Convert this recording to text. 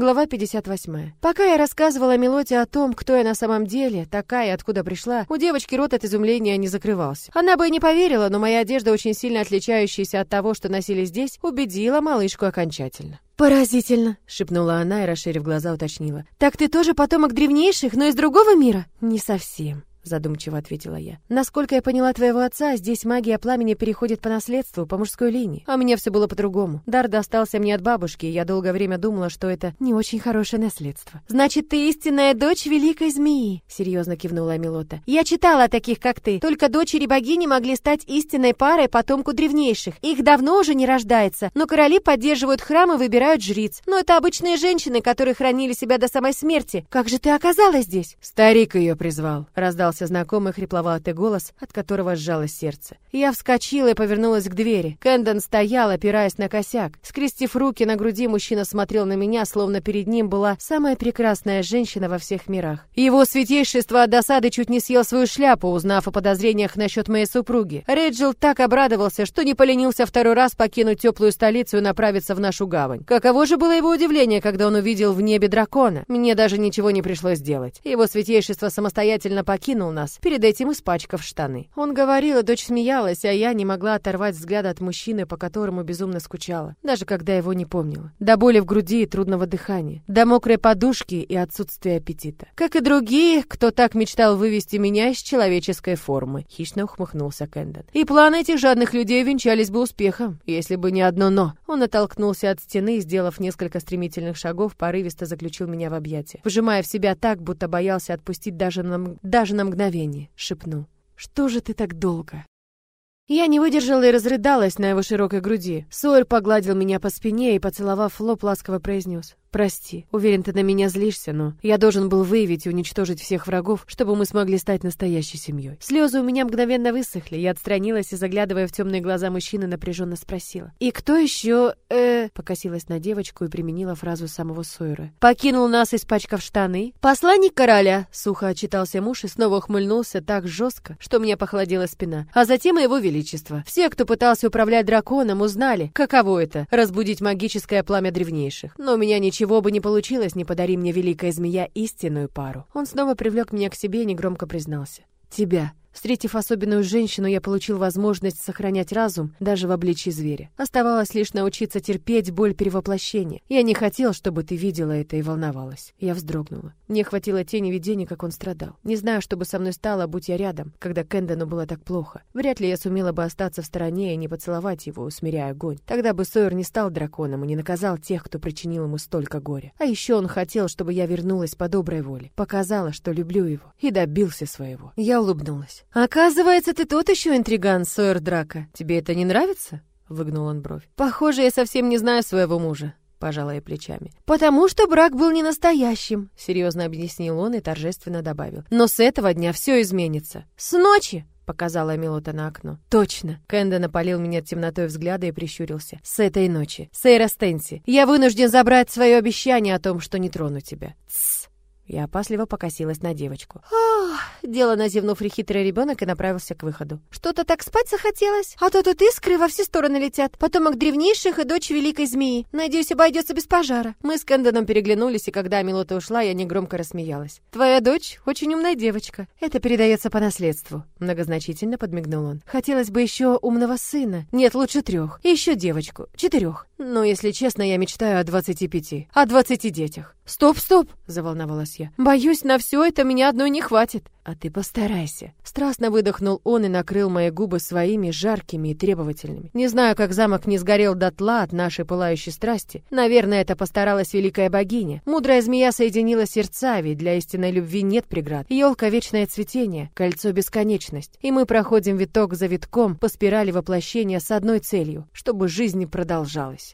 Глава 58. Пока я рассказывала Мелоте о том, кто я на самом деле, такая и откуда пришла, у девочки рот от изумления не закрывался. Она бы и не поверила, но моя одежда, очень сильно отличающаяся от того, что носили здесь, убедила малышку окончательно. «Поразительно!» — шепнула она и, расширив глаза, уточнила. «Так ты тоже потомок древнейших, но из другого мира?» «Не совсем задумчиво ответила я. Насколько я поняла твоего отца, здесь магия пламени переходит по наследству, по мужской линии. А меня все было по-другому. Дар достался мне от бабушки, и я долгое время думала, что это не очень хорошее наследство. Значит, ты истинная дочь великой змеи, серьезно кивнула Милота. Я читала о таких, как ты. Только дочери богини могли стать истинной парой потомку древнейших. Их давно уже не рождается, но короли поддерживают храм и выбирают жриц. Но это обычные женщины, которые хранили себя до самой смерти. Как же ты оказалась здесь? Старик ее призвал, раздался раздался знакомый хрипловатый голос, от которого сжалось сердце. Я вскочила и повернулась к двери. Кэндон стоял, опираясь на косяк. Скрестив руки на груди, мужчина смотрел на меня, словно перед ним была самая прекрасная женщина во всех мирах. Его святейшество от досады чуть не съел свою шляпу, узнав о подозрениях насчет моей супруги. Реджил так обрадовался, что не поленился второй раз покинуть теплую столицу и направиться в нашу гавань. Каково же было его удивление, когда он увидел в небе дракона. Мне даже ничего не пришлось делать. Его святейшество самостоятельно покинул покинул нас, перед этим испачкав штаны. Он говорил, и дочь смеялась, а я не могла оторвать взгляда от мужчины, по которому безумно скучала, даже когда его не помнила. До боли в груди и трудного дыхания, до мокрой подушки и отсутствия аппетита. Как и другие, кто так мечтал вывести меня из человеческой формы, хищно ухмыхнулся Кэндон. И планы этих жадных людей венчались бы успехом, если бы не одно «но». Он оттолкнулся от стены и, сделав несколько стремительных шагов, порывисто заключил меня в объятия, вжимая в себя так, будто боялся отпустить даже на, даже на мгновение шепнул. «Что же ты так долго?» Я не выдержала и разрыдалась на его широкой груди. Сойер погладил меня по спине и, поцеловав лоб, ласково произнес. Прости, уверен, ты на меня злишься, но я должен был выявить и уничтожить всех врагов, чтобы мы смогли стать настоящей семьей. Слезы у меня мгновенно высохли, я отстранилась и, заглядывая в темные глаза мужчины, напряженно спросила. «И кто еще, э...» Покосилась на девочку и применила фразу самого Сойера. «Покинул нас, испачкав штаны?» «Посланник короля!» — сухо отчитался муж и снова ухмыльнулся так жестко, что мне похолодела спина. А затем его величество. Все, кто пытался управлять драконом, узнали, каково это — разбудить магическое пламя древнейших. Но у меня ничего чего бы ни получилось, не подари мне великая змея истинную пару. Он снова привлек меня к себе и негромко признался. Тебя. Встретив особенную женщину, я получил возможность сохранять разум даже в обличии зверя. Оставалось лишь научиться терпеть боль перевоплощения. Я не хотел, чтобы ты видела это и волновалась. Я вздрогнула. Мне хватило тени видения, как он страдал. Не знаю, что бы со мной стало, будь я рядом, когда Кэндону было так плохо. Вряд ли я сумела бы остаться в стороне и не поцеловать его, усмиряя огонь. Тогда бы Сойер не стал драконом и не наказал тех, кто причинил ему столько горя. А еще он хотел, чтобы я вернулась по доброй воле, показала, что люблю его, и добился своего. Я улыбнулась. «Оказывается, ты тот еще интриган, Сойер Драка. Тебе это не нравится?» — выгнул он бровь. «Похоже, я совсем не знаю своего мужа пожала я плечами. «Потому что брак был не настоящим», — серьезно объяснил он и торжественно добавил. «Но с этого дня все изменится. С ночи!» — показала Милота на окно. «Точно!» — Кэндон опалил меня темнотой взгляда и прищурился. «С этой ночи, Сейра Стенси, я вынужден забрать свое обещание о том, что не трону тебя». «Тссс!» Я опасливо покосилась на девочку. «Ох!» — делано зевнув хитрый ребенок и направился к выходу. «Что-то так спать захотелось? А то тут искры во все стороны летят. Потомок древнейших и дочь великой змеи. Надеюсь, обойдется без пожара». Мы с Кэндоном переглянулись, и когда Милота ушла, я негромко рассмеялась. «Твоя дочь очень умная девочка. Это передается по наследству». Многозначительно подмигнул он. «Хотелось бы еще умного сына. Нет, лучше трех. И еще девочку. Четырех. Но, если честно, я мечтаю о двадцати пяти. О двадцати детях». «Стоп, стоп!» — заволновалась я. «Боюсь, на все это меня одной не хватит». «А ты постарайся». Страстно выдохнул он и накрыл мои губы своими жаркими и требовательными. Не знаю, как замок не сгорел дотла от нашей пылающей страсти. Наверное, это постаралась великая богиня. Мудрая змея соединила сердца, ведь для истинной любви нет преград. Елка — вечное цветение, кольцо — бесконечность. И мы проходим виток за витком по спирали воплощения с одной целью — чтобы жизнь продолжалась.